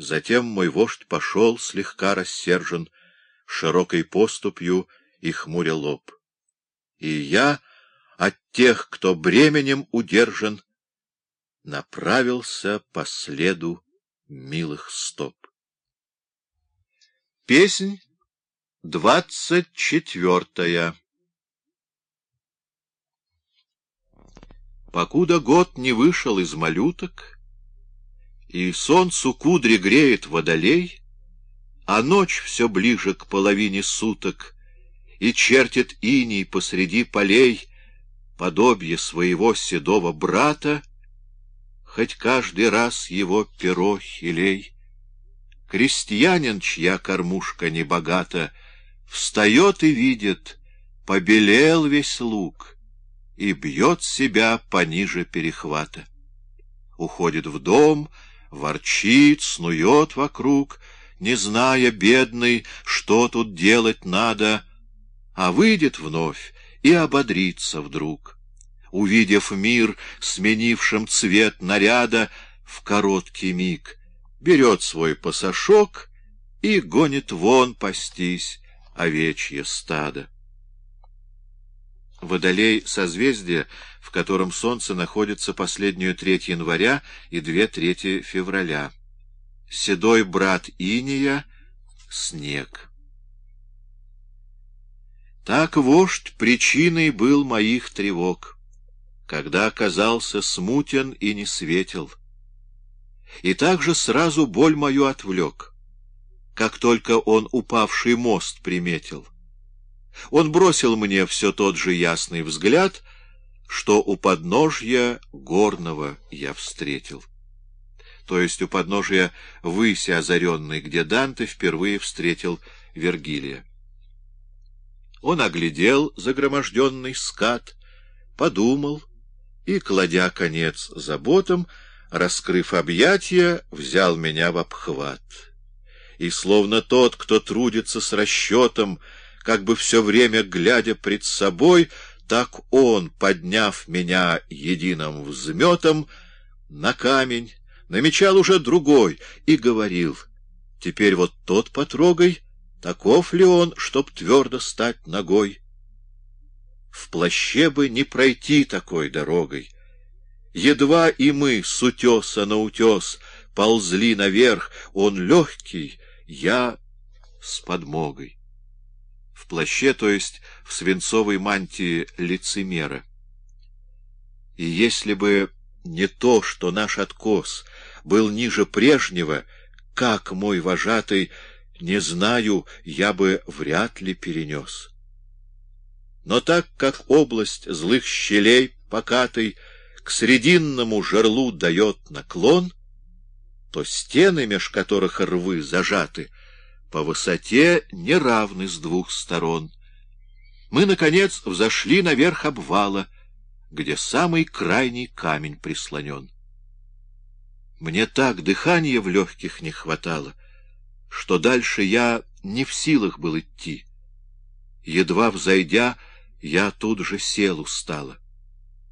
Затем мой вождь пошел, слегка рассержен, широкой поступью и хмуря лоб. И я от тех, кто бременем удержан, направился по следу милых стоп. Песнь двадцать четвертая Покуда год не вышел из малюток, И солнцу кудри греет водолей, А ночь все ближе к половине суток, И чертит иней посреди полей Подобие своего седого брата, Хоть каждый раз его перо хилей. Крестьянин, чья кормушка не богата, Встает и видит, побелел весь лук — и бьет себя пониже перехвата. Уходит в дом, ворчит, снует вокруг, не зная, бедный, что тут делать надо, а выйдет вновь и ободрится вдруг. Увидев мир, сменившим цвет наряда, в короткий миг берет свой пасашок и гонит вон пастись овечье стадо. Водолей — созвездие, в котором Солнце находится последнюю треть января и две трети февраля. Седой брат Иния — снег. Так вождь причиной был моих тревог, когда оказался смутен и не светил. И также сразу боль мою отвлек, как только он упавший мост приметил. Он бросил мне все тот же ясный взгляд, что у подножья горного я встретил. То есть у подножья выси озаренной, где Данте впервые встретил Вергилия. Он оглядел загроможденный скат, подумал и, кладя конец заботам, раскрыв объятия, взял меня в обхват. И словно тот, кто трудится с расчетом, как бы все время глядя пред собой, так он, подняв меня единым взметом на камень, намечал уже другой и говорил, «Теперь вот тот потрогай, таков ли он, чтоб твердо стать ногой?» В плаще бы не пройти такой дорогой. Едва и мы с утеса на утес ползли наверх, он легкий, я с подмогой в плаще, то есть в свинцовой мантии лицемера. И если бы не то, что наш откос был ниже прежнего, как мой вожатый, не знаю, я бы вряд ли перенес. Но так как область злых щелей покатой к срединному жерлу дает наклон, то стены, меж которых рвы зажаты, по высоте неравны с двух сторон. Мы, наконец, взошли наверх обвала, где самый крайний камень прислонен. Мне так дыхания в легких не хватало, что дальше я не в силах был идти. Едва взойдя, я тут же сел устало.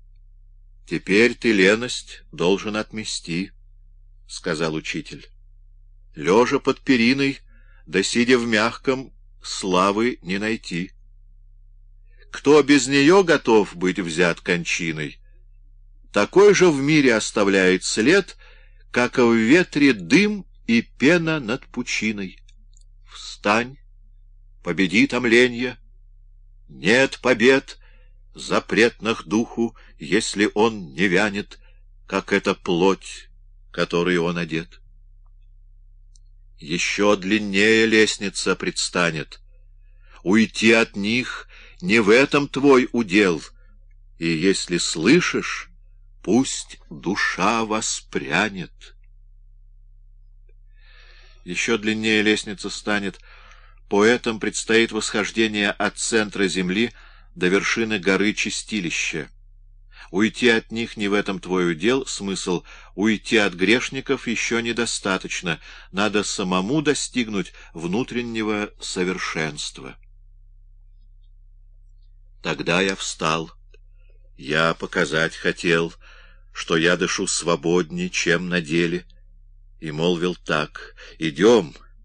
— Теперь ты леность должен отмести, — сказал учитель. Лежа под периной, да сидя в мягком, славы не найти. Кто без нее готов быть взят кончиной, такой же в мире оставляет след, как в ветре дым и пена над пучиной. Встань, победи томленье. Нет побед, запретных духу, если он не вянет, как эта плоть, которой он одет еще длиннее лестница предстанет. Уйти от них не в этом твой удел, и если слышишь, пусть душа воспрянет. Еще длиннее лестница станет. Поэтам предстоит восхождение от центра земли до вершины горы Чистилища. Уйти от них не в этом твой удел, смысл уйти от грешников еще недостаточно, надо самому достигнуть внутреннего совершенства. Тогда я встал. Я показать хотел, что я дышу свободнее, чем на деле, и молвил так, «Идем».